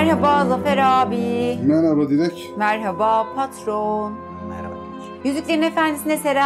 Merhaba Zafer abi. Merhaba Dilek. Merhaba patron. Merhaba. Yüzüklerin Efendisi'ne sera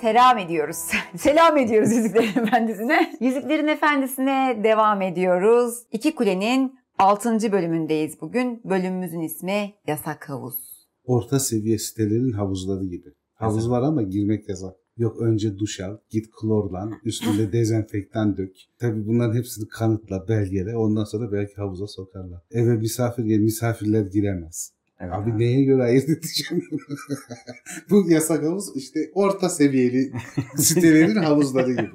selam ediyoruz. Selam ediyoruz Yüzüklerin Efendisi'ne. Yüzüklerin Efendisi'ne devam ediyoruz. İki Kule'nin 6. bölümündeyiz bugün. Bölümümüzün ismi Yasak Havuz. Orta seviye sitelerin havuzları gibi. Havuz var ama girmek yasak. Yok önce duş al, git klorlan, üstünde dezenfektan dök. Tabii bunların hepsini kanıtla, belgele. Ondan sonra belki havuza sokarlar. Eve misafir gel, misafirler giremez. Evet, Abi abi. neye göre ayırt edeceğim? Bu yasak havuz işte orta seviyeli sitelerin havuzları gibi.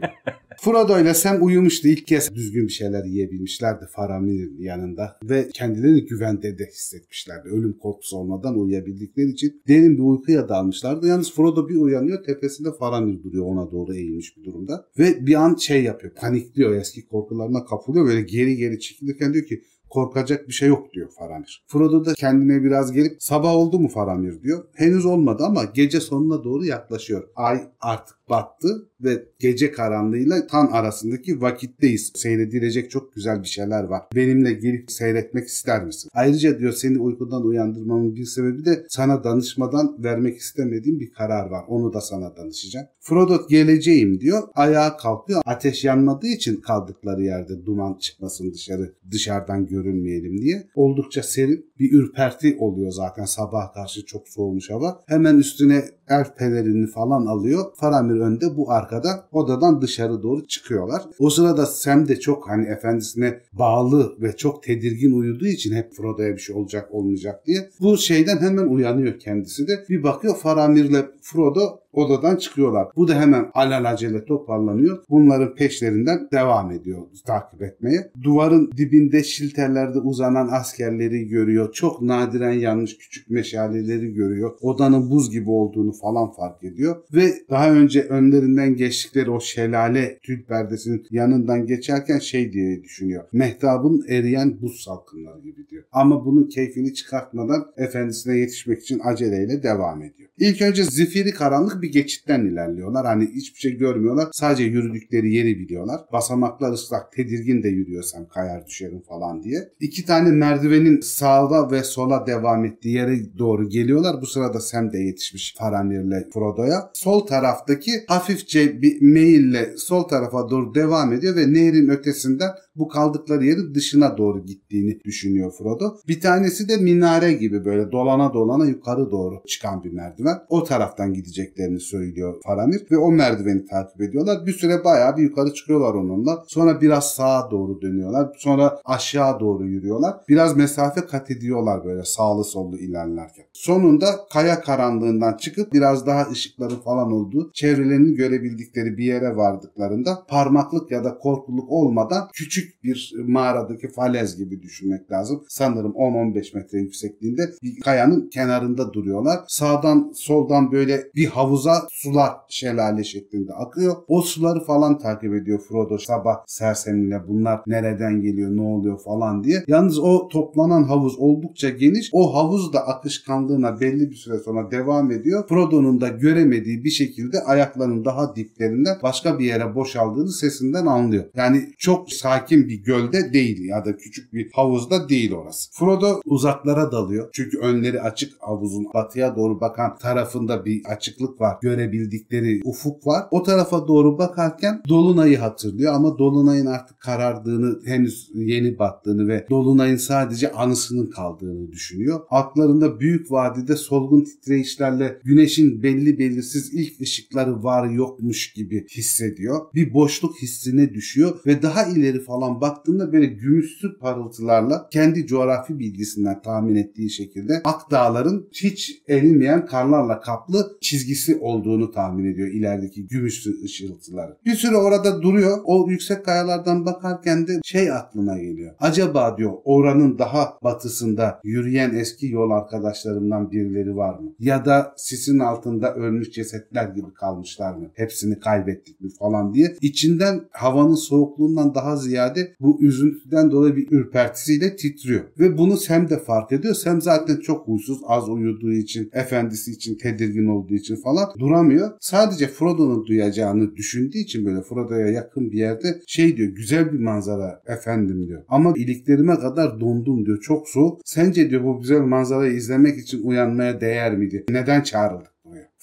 Frodo ile Sam uyumuştu. İlk kez düzgün bir şeyler yiyebilmişlerdi Faramir'in yanında. Ve kendilerini güvende de hissetmişlerdi. Ölüm korkusu olmadan uyuyabildikleri için derin bir uykuya dalmışlardı. Yalnız Frodo bir uyanıyor tepesinde Faramir duruyor ona doğru eğilmiş bir durumda. Ve bir an şey yapıyor panikliyor eski korkularına kapılıyor. Böyle geri geri çekilirken diyor ki korkacak bir şey yok diyor Faramir. Frodo da kendine biraz gelip sabah oldu mu Faramir diyor. Henüz olmadı ama gece sonuna doğru yaklaşıyor. Ay artık battı ve gece karanlığıyla tan arasındaki vakitteyiz. Seyredilecek çok güzel bir şeyler var. Benimle gelip seyretmek ister misin? Ayrıca diyor seni uykudan uyandırmamın bir sebebi de sana danışmadan vermek istemediğim bir karar var. Onu da sana danışacağım. Frodo geleceğim diyor. Ayağa kalkıyor. Ateş yanmadığı için kaldıkları yerde duman çıkmasın dışarı dışarıdan görünmeyelim diye. Oldukça serin bir ürperti oluyor zaten sabah karşı çok soğumuş hava. Hemen üstüne elf pelerini falan alıyor. Faramir önde bu arkada odadan dışarı doğru çıkıyorlar. O sırada Sam de çok hani efendisine bağlı ve çok tedirgin uyuduğu için hep Frodo'ya bir şey olacak olmayacak diye. Bu şeyden hemen uyanıyor kendisi de. Bir bakıyor Faramir'le Frodo odadan çıkıyorlar. Bu da hemen alelacele toparlanıyor. Bunların peşlerinden devam ediyor takip etmeye. Duvarın dibinde şilterlerde uzanan askerleri görüyor. Çok nadiren yanmış küçük meşaleleri görüyor. Odanın buz gibi olduğunu falan fark ediyor. Ve daha önce önlerinden geçtikleri o şelale tül perdesinin yanından geçerken şey diye düşünüyor. Mehtabın eriyen buz salkımları gibi diyor. Ama bunun keyfini çıkartmadan efendisine yetişmek için aceleyle devam ediyor. İlk önce zifiri karanlık bir geçitten ilerliyorlar. Hani hiçbir şey görmüyorlar. Sadece yürüdükleri yeri biliyorlar. Basamaklar ıslak. Tedirgin de yürüyorsam kayar düşerim falan diye. İki tane merdivenin sağda ve sola devam ettiği yere doğru geliyorlar. Bu sırada Sam de yetişmiş Faramir'le Frodo'ya. Sol taraftaki hafifçe bir meyille sol tarafa doğru devam ediyor ve nehrin ötesinden bu kaldıkları yerin dışına doğru gittiğini düşünüyor Frodo. Bir tanesi de minare gibi böyle dolana dolana yukarı doğru çıkan bir merdiven. O taraftan gideceklerini söylüyor Faramir ve o merdiveni takip ediyorlar. Bir süre bayağı bir yukarı çıkıyorlar onunla. Sonra biraz sağa doğru dönüyorlar. Sonra aşağı doğru yürüyorlar. Biraz mesafe kat ediyorlar böyle sağlı sollu ilerlerken. Sonunda kaya karanlığından çıkıp biraz daha ışıkları falan olduğu çevrelerini görebildikleri bir yere vardıklarında parmaklık ya da korkuluk olmadan küçük bir mağaradaki falez gibi düşünmek lazım. Sanırım 10-15 metre yüksekliğinde bir kayanın kenarında duruyorlar. Sağdan soldan böyle bir havuza sular şelale şeklinde akıyor. O suları falan takip ediyor Frodo sabah sersemiyle bunlar nereden geliyor ne oluyor falan diye. Yalnız o toplanan havuz oldukça geniş. O havuz da akışkanlığına belli bir süre sonra devam ediyor. Frodo'nun da göremediği bir şekilde ayaklarının daha diplerinden başka bir yere boşaldığını sesinden anlıyor. Yani çok sakin bir gölde değil ya da küçük bir havuzda değil orası. Frodo uzaklara dalıyor. Çünkü önleri açık havuzun batıya doğru bakan tarafında bir açıklık var. Görebildikleri ufuk var. O tarafa doğru bakarken Dolunay'ı hatırlıyor ama Dolunay'ın artık karardığını, henüz yeni battığını ve Dolunay'ın sadece anısının kaldığını düşünüyor. Altlarında büyük vadide solgun titreyişlerle güneşin belli belirsiz ilk ışıkları var yokmuş gibi hissediyor. Bir boşluk hissine düşüyor ve daha ileri falan baktığında böyle gümüşsü parıltılarla kendi coğrafi bilgisinden tahmin ettiği şekilde Akdağların hiç erimeyen karlarla kaplı çizgisi olduğunu tahmin ediyor ilerideki gümüşlü ışıltıları. Bir süre orada duruyor. O yüksek kayalardan bakarken de şey aklına geliyor. Acaba diyor oranın daha batısında yürüyen eski yol arkadaşlarımdan birileri var mı? Ya da sisin altında ölmüş cesetler gibi kalmışlar mı? Hepsini kaybettik mi falan diye. İçinden havanın soğukluğundan daha ziyade ziyade bu üzüntüden dolayı bir ürpertisiyle titriyor. Ve bunu Sam de fark ediyor. Sam zaten çok huysuz, az uyuduğu için, efendisi için tedirgin olduğu için falan duramıyor. Sadece Frodo'nun duyacağını düşündüğü için böyle Frodo'ya yakın bir yerde şey diyor güzel bir manzara efendim diyor. Ama iliklerime kadar dondum diyor. Çok soğuk. Sence diyor bu güzel manzarayı izlemek için uyanmaya değer miydi? Neden çağrıldık?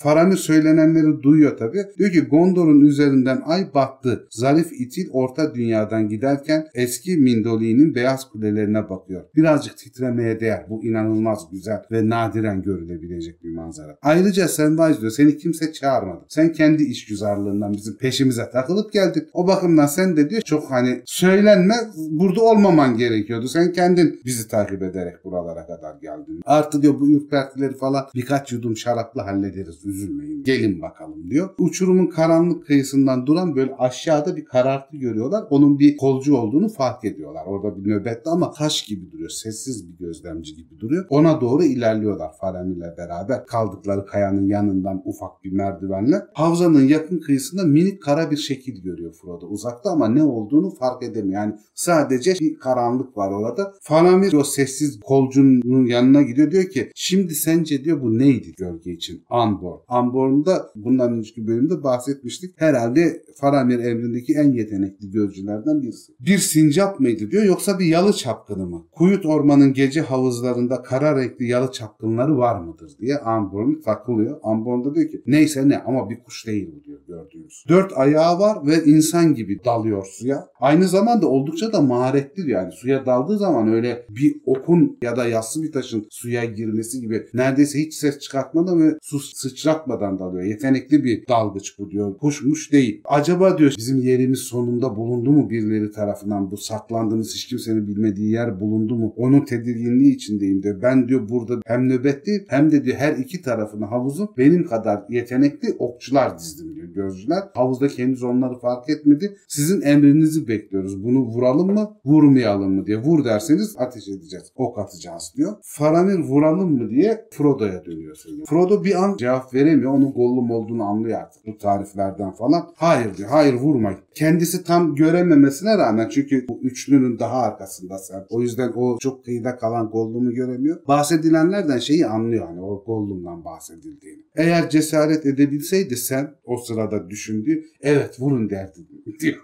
Faramir söylenenleri duyuyor tabi. Diyor ki Gondor'un üzerinden ay battı. Zarif itil orta dünyadan giderken eski Mindoli'nin beyaz kulelerine bakıyor. Birazcık titremeye değer. Bu inanılmaz güzel ve nadiren görülebilecek bir manzara. Ayrıca Sandwich diyor seni kimse çağırmadı. Sen kendi işgüzarlığından bizim peşimize takılıp geldin. O bakımdan sen de diyor çok hani söylenme burada olmaman gerekiyordu. Sen kendin bizi takip ederek buralara kadar geldin. Artı diyor bu ürpertileri falan birkaç yudum şarapla hallederiz üzülmeyin gelin bakalım diyor. Uçurumun karanlık kıyısından duran böyle aşağıda bir karartı görüyorlar. Onun bir kolcu olduğunu fark ediyorlar. Orada bir nöbette ama taş gibi duruyor. Sessiz bir gözlemci gibi duruyor. Ona doğru ilerliyorlar Faram ile beraber. Kaldıkları kayanın yanından ufak bir merdivenle. Havzanın yakın kıyısında minik kara bir şekil görüyor Frodo. Uzakta ama ne olduğunu fark edemiyor. Yani sadece bir karanlık var orada. Faramir o sessiz kolcunun yanına gidiyor. Diyor ki şimdi sence diyor bu neydi gölge için? Anbor. Anborn'da bundan önceki bölümde bahsetmiştik. Herhalde Faramir emrindeki en yetenekli gözcülerden birisi. Bir sincap mıydı diyor yoksa bir yalı çapkını mı? Kuyut ormanın gece havuzlarında kara renkli yalı çapkınları var mıdır diye Anborn takılıyor. Anborn da diyor ki neyse ne ama bir kuş değil bu diyor gördüğünüz. Dört ayağı var ve insan gibi dalıyor suya. Aynı zamanda oldukça da maharetli yani suya daldığı zaman öyle bir okun ya da yassı bir taşın suya girmesi gibi neredeyse hiç ses çıkartmadan ve su sıçratmadan dalıyor. Yetenekli bir dalgıç bu diyor. Kuşmuş değil. Acaba diyor bizim yerimiz sonunda bulundu mu birileri tarafından bu saklandığımız hiç kimsenin bilmediği yer bulundu mu? Onun tedirginliği içindeyim diyor. Ben diyor burada hem nöbetli hem de diyor her iki tarafını havuzun benim kadar yetenekli okçular dizdim diyor gözcüler. Havuzda henüz onları fark etmedi. Sizin emrinizi bekliyoruz. Bunu vuralım mı vurmayalım mı diye. Vur derseniz ateş edeceğiz. Ok atacağız diyor. Faramir vuralım mı diye Frodo'ya dönüyor söylüyor. Frodo bir an cevap veremiyor. Onun Gollum olduğunu anlıyor artık bu tariflerden falan. Hayır diyor. Hayır vurmayın. Kendisi tam görememesine rağmen çünkü bu üçlünün daha arkasında sen. O yüzden o çok kıyıda kalan Gollum'u göremiyor. Bahsedilenlerden şeyi anlıyor hani o Gollum'dan bahsedildiğini. Eğer cesaret edebilseydi sen o sırada düşündüğü evet vurun derdi diyor.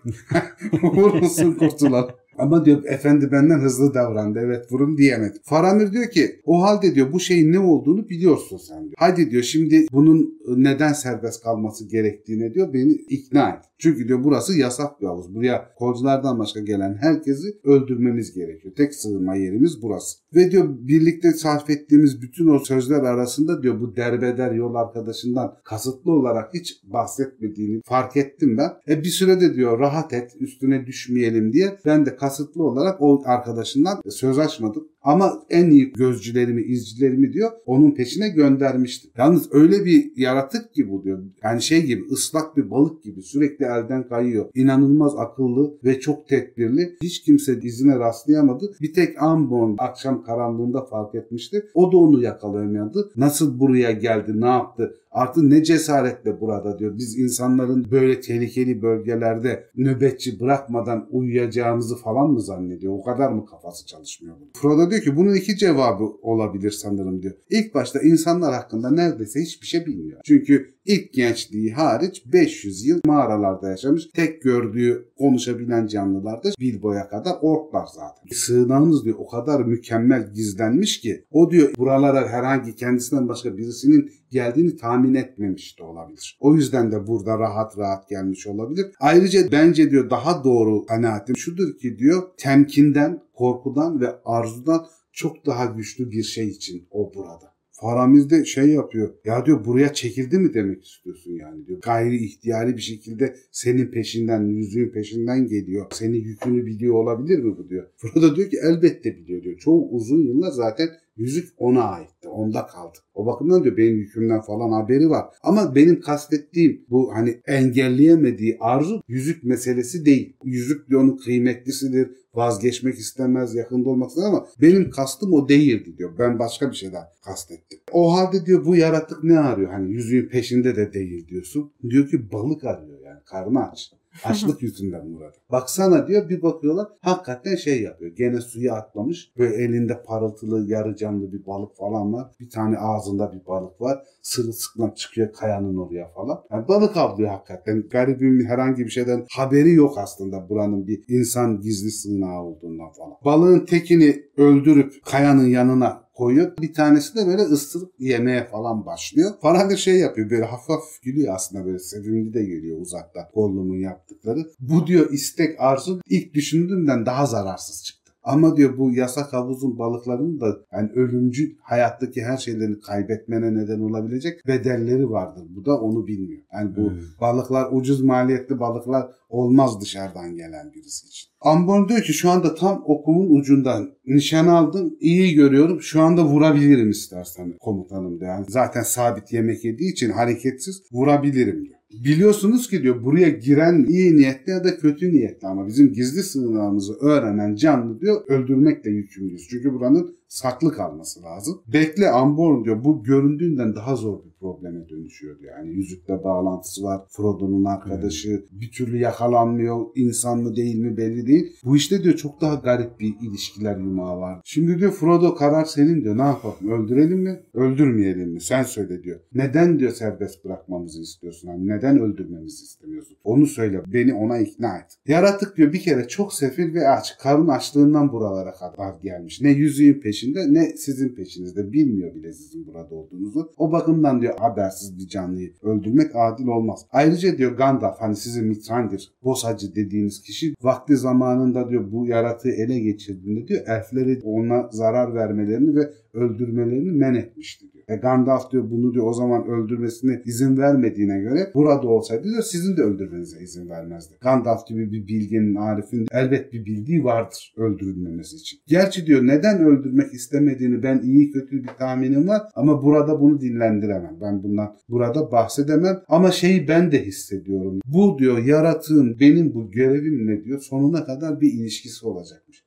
Vurulsun kurtulalım. Ama diyor efendi benden hızlı davrandı evet vurun diyemedi. Faramir diyor ki o halde diyor bu şeyin ne olduğunu biliyorsun sen diyor. Hadi diyor şimdi bunun neden serbest kalması gerektiğine diyor beni ikna et. Çünkü diyor burası yasak bir havuz. Buraya kolculardan başka gelen herkesi öldürmemiz gerekiyor. Tek sığınma yerimiz burası. Ve diyor birlikte sarf ettiğimiz bütün o sözler arasında diyor bu derbeder yol arkadaşından kasıtlı olarak hiç bahsetmediğini fark ettim ben. E bir sürede diyor rahat et üstüne düşmeyelim diye ben de kasıtlı olarak o arkadaşından söz açmadım. Ama en iyi gözcülerimi, izcilerimi diyor onun peşine göndermişti. Yalnız öyle bir yaratık ki bu diyor. Yani şey gibi ıslak bir balık gibi sürekli elden kayıyor. İnanılmaz akıllı ve çok tedbirli. Hiç kimse izine rastlayamadı. Bir tek Amborn akşam karanlığında fark etmişti. O da onu yakalayamadı. Nasıl buraya geldi, ne yaptı? Artık ne cesaretle burada diyor. Biz insanların böyle tehlikeli bölgelerde nöbetçi bırakmadan uyuyacağımızı falan mı zannediyor? O kadar mı kafası çalışmıyor? Frodo diyor ki bunun iki cevabı olabilir sanırım diyor. İlk başta insanlar hakkında neredeyse hiçbir şey bilmiyor. Çünkü ilk gençliği hariç 500 yıl mağaralarda yaşamış. Tek gördüğü konuşabilen canlılar da Bilbo'ya kadar orklar zaten. Sığınağınız diyor o kadar mükemmel gizlenmiş ki o diyor buralara herhangi kendisinden başka birisinin geldiğini tahmin etmemiş de olabilir. O yüzden de burada rahat rahat gelmiş olabilir. Ayrıca bence diyor daha doğru kanaatim şudur ki diyor temkinden, korkudan ve arzudan çok daha güçlü bir şey için o burada. Faramir de şey yapıyor. Ya diyor buraya çekildi mi demek istiyorsun yani diyor. Gayri ihtiyari bir şekilde senin peşinden, yüzüğün peşinden geliyor. Senin yükünü biliyor olabilir mi bu diyor. Frodo diyor ki elbette biliyor diyor. Çoğu uzun yıllar zaten yüzük ona aitti. Onda kaldı. O bakımdan diyor benim yükümden falan haberi var. Ama benim kastettiğim bu hani engelleyemediği arzu yüzük meselesi değil. Yüzük diyor onun kıymetlisidir. Vazgeçmek istemez, yakında olmak istemez ama benim kastım o değildi diyor. Ben başka bir şeyden kastettim. O halde diyor bu yaratık ne arıyor? Hani yüzüğün peşinde de değil diyorsun. Diyor ki balık arıyor yani karnı aç. Açlık yüzünden Murat. Baksana diyor bir bakıyorlar hakikaten şey yapıyor. Gene suya atlamış. Böyle elinde parıltılı yarı canlı bir balık falan var. Bir tane ağzında bir balık var. Sırılsıklam çıkıyor kayanın oraya falan. Yani balık avlıyor hakikaten. Garibin herhangi bir şeyden haberi yok aslında buranın bir insan gizli sığınağı olduğundan falan. Balığın tekini öldürüp kayanın yanına koyuyor. Bir tanesi de böyle ısırıp yemeye falan başlıyor. Falan bir şey yapıyor. Böyle hafif gülüyor aslında böyle sevimli de geliyor uzakta Gollum'un yaptıkları. Bu diyor istek arzu ilk düşündüğümden daha zararsız çıktı. Ama diyor bu yasak havuzun balıklarının da yani ölümcül hayattaki her şeylerini kaybetmene neden olabilecek bedelleri vardır. Bu da onu bilmiyor. Yani bu hmm. balıklar ucuz maliyetli balıklar olmaz dışarıdan gelen birisi için. Ambon diyor ki şu anda tam okumun ucundan nişan aldım. iyi görüyorum. Şu anda vurabilirim istersen komutanım diyor. Yani zaten sabit yemek yediği için hareketsiz vurabilirim diyor. Biliyorsunuz ki diyor buraya giren iyi niyetli ya da kötü niyetli ama bizim gizli sığınağımızı öğrenen canlı diyor öldürmekle yükümlüyüz. Çünkü buranın saklı kalması lazım. Bekle Amborn diyor bu göründüğünden daha zor bir probleme dönüşüyor Yani yüzükle bağlantısı var. Frodo'nun arkadaşı evet. bir türlü yakalanmıyor. İnsan mı değil mi belli değil. Bu işte diyor çok daha garip bir ilişkiler yumağı var. Şimdi diyor Frodo karar senin diyor. Ne yapalım? Öldürelim mi? Öldürmeyelim mi? Sen söyle diyor. Neden diyor serbest bırakmamızı istiyorsun? Yani neden öldürmemizi istemiyorsun? Onu söyle. Beni ona ikna et. Yaratık diyor bir kere çok sefil ve aç. Karın açlığından buralara kadar gelmiş. Ne yüzüğün peşinde peşinde ne sizin peşinizde. Bilmiyor bile sizin burada olduğunuzu. O bakımdan diyor habersiz bir canlıyı öldürmek adil olmaz. Ayrıca diyor Gandalf hani sizin Mitrandir, Bosacı dediğiniz kişi vakti zamanında diyor bu yaratığı ele geçirdiğinde diyor elfleri ona zarar vermelerini ve öldürmelerini men etmişti diyor. E Gandalf diyor bunu diyor o zaman öldürmesine izin vermediğine göre burada olsaydı diyor sizin de öldürmenize izin vermezdi. Gandalf gibi bir bilginin, arifin elbet bir bildiği vardır öldürülmemesi için. Gerçi diyor neden öldürmek istemediğini ben iyi kötü bir tahminim var ama burada bunu dinlendiremem. Ben bundan burada bahsedemem ama şeyi ben de hissediyorum. Bu diyor yaratığın benim bu görevimle diyor sonuna kadar bir ilişkisi olacakmış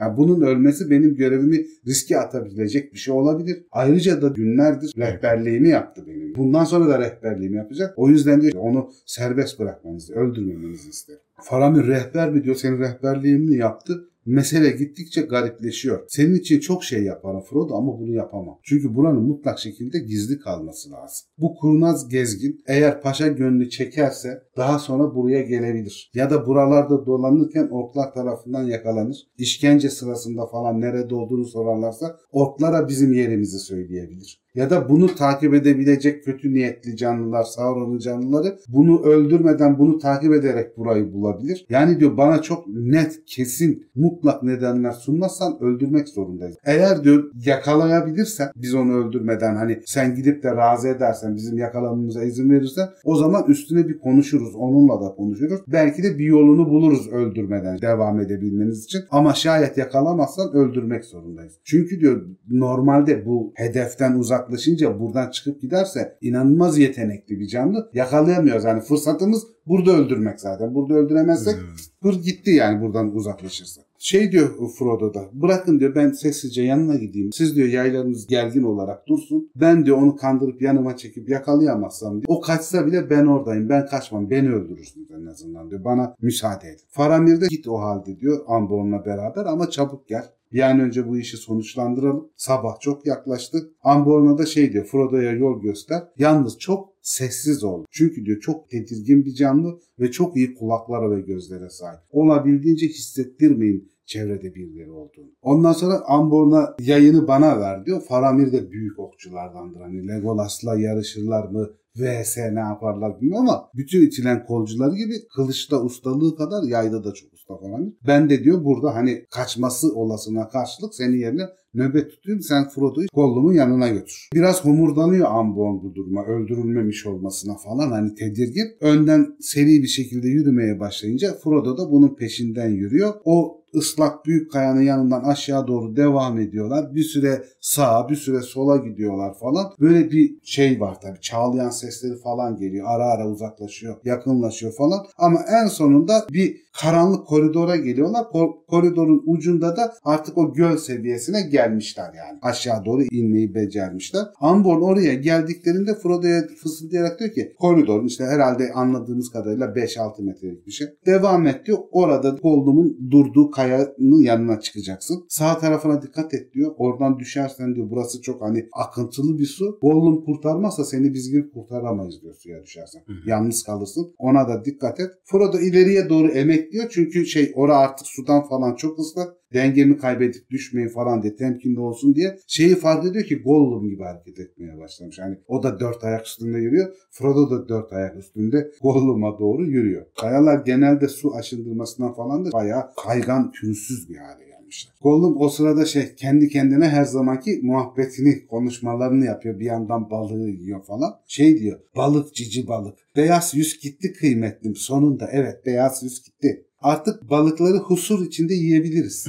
yani bunun ölmesi benim görevimi riske atabilecek bir şey olabilir. Ayrıca da günlerdir rehberliğimi yaptı benim. Bundan sonra da rehberliğimi yapacak. O yüzden diyor onu serbest bırakmanızı, öldürmemenizi isterim. Faramir rehber mi diyor senin rehberliğini yaptı. Mesele gittikçe garipleşiyor. Senin için çok şey yaparım Frodo ama bunu yapamam. Çünkü buranın mutlak şekilde gizli kalması lazım. Bu kurnaz gezgin eğer paşa gönlü çekerse daha sonra buraya gelebilir. Ya da buralarda dolanırken orklar tarafından yakalanır. İşkence sırasında falan nerede olduğunu sorarlarsa orklara bizim yerimizi söyleyebilir ya da bunu takip edebilecek kötü niyetli canlılar, Sauron'un canlıları bunu öldürmeden bunu takip ederek burayı bulabilir. Yani diyor bana çok net, kesin, mutlak nedenler sunmazsan öldürmek zorundayız. Eğer diyor yakalayabilirsen biz onu öldürmeden hani sen gidip de razı edersen bizim yakalamamıza izin verirsen o zaman üstüne bir konuşuruz. Onunla da konuşuruz. Belki de bir yolunu buluruz öldürmeden devam edebilmeniz için. Ama şayet yakalamazsan öldürmek zorundayız. Çünkü diyor normalde bu hedeften uzak uzaklaşınca buradan çıkıp giderse inanılmaz yetenekli bir canlı. Yakalayamıyoruz. Yani fırsatımız burada öldürmek zaten. Burada öldüremezsek hır gitti yani buradan uzaklaşırsa. Şey diyor Frodo da bırakın diyor ben sessizce yanına gideyim. Siz diyor yaylarınız gergin olarak dursun. Ben diyor onu kandırıp yanıma çekip yakalayamazsam diyor. O kaçsa bile ben oradayım. Ben kaçmam. Beni öldürürsünüz en azından diyor. Bana müsaade edin. Faramir de git o halde diyor Amborn'la beraber ama çabuk gel. Bir an önce bu işi sonuçlandıralım. Sabah çok yaklaştı. Amborna da şey diyor Frodo'ya yol göster. Yalnız çok sessiz ol. Çünkü diyor çok tedirgin bir canlı ve çok iyi kulaklara ve gözlere sahip. Olabildiğince hissettirmeyin çevrede birileri olduğunu. Ondan sonra Amborna yayını bana ver diyor. Faramir de büyük okçulardandır. Hani Legolas'la yarışırlar mı? vs ne yaparlar bilmiyorum ama bütün itilen kolcuları gibi kılıçta ustalığı kadar yayda da çok usta falan. Ben de diyor burada hani kaçması olasına karşılık senin yerine nöbet tutayım sen Frodo'yu kollumun yanına götür. Biraz homurdanıyor Ambon bu duruma öldürülmemiş olmasına falan hani tedirgin. Önden seri bir şekilde yürümeye başlayınca Frodo da bunun peşinden yürüyor. O ıslak büyük kayanın yanından aşağı doğru devam ediyorlar. Bir süre sağa bir süre sola gidiyorlar falan. Böyle bir şey var tabii. Çağlayan sesleri falan geliyor. Ara ara uzaklaşıyor, yakınlaşıyor falan. Ama en sonunda bir karanlık koridora geliyorlar. Ko- koridorun ucunda da artık o göl seviyesine gelmişler yani. Aşağı doğru inmeyi becermişler. Amborn oraya geldiklerinde Frodo'ya fısıldayarak diyor ki koridorun işte herhalde anladığımız kadarıyla 5-6 metrelik bir şey. Devam et diyor. Orada Gollum'un durduğu kayanın yanına çıkacaksın. Sağ tarafına dikkat et diyor. Oradan düşersen diyor burası çok hani akıntılı bir su. Gollum kurtarmazsa seni biz girip kurtaramayız diyor suya düşersen. Hı hı. Yalnız kalırsın. Ona da dikkat et. Frodo ileriye doğru emekliyor. Çünkü şey ora artık sudan falan çok ıslak. Dengemi kaybedip düşmeyin falan diye temkinli olsun diye şeyi fark ediyor ki Gollum gibi hareket etmeye başlamış. Yani o da dört ayak üstünde yürüyor. Frodo da dört ayak üstünde Gollum'a doğru yürüyor. Kayalar genelde su aşındırmasından falan da bayağı kaygan, pürüzsüz bir hale gelmişler. Gollum o sırada şey kendi kendine her zamanki muhabbetini, konuşmalarını yapıyor. Bir yandan balığı yiyor falan. Şey diyor, balık cici balık. Beyaz yüz gitti kıymetlim. Sonunda evet beyaz yüz gitti. Artık balıkları husur içinde yiyebiliriz.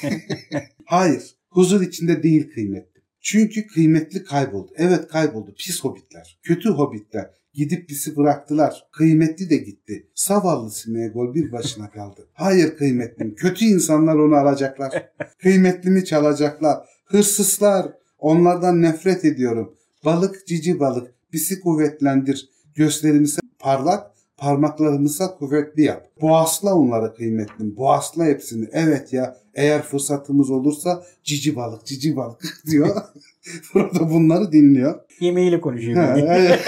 Hayır, huzur içinde değil kıymetli. Çünkü kıymetli kayboldu. Evet kayboldu. Pis hobbitler, kötü hobbitler gidip bizi bıraktılar. Kıymetli de gitti. Zavallı Smeagol bir başına kaldı. Hayır kıymetlim, kötü insanlar onu alacaklar. Kıymetlimi çalacaklar. Hırsızlar, onlardan nefret ediyorum. Balık cici balık, bizi kuvvetlendir. Gösterimize parlak, parmaklarımıza kuvvetli yap. Boğazla onları kıymetlim. Boğazla hepsini. Evet ya eğer fırsatımız olursa cici balık cici balık diyor. Frodo bunları dinliyor. Yemeğiyle konuşuyor. Ha, böyle. evet.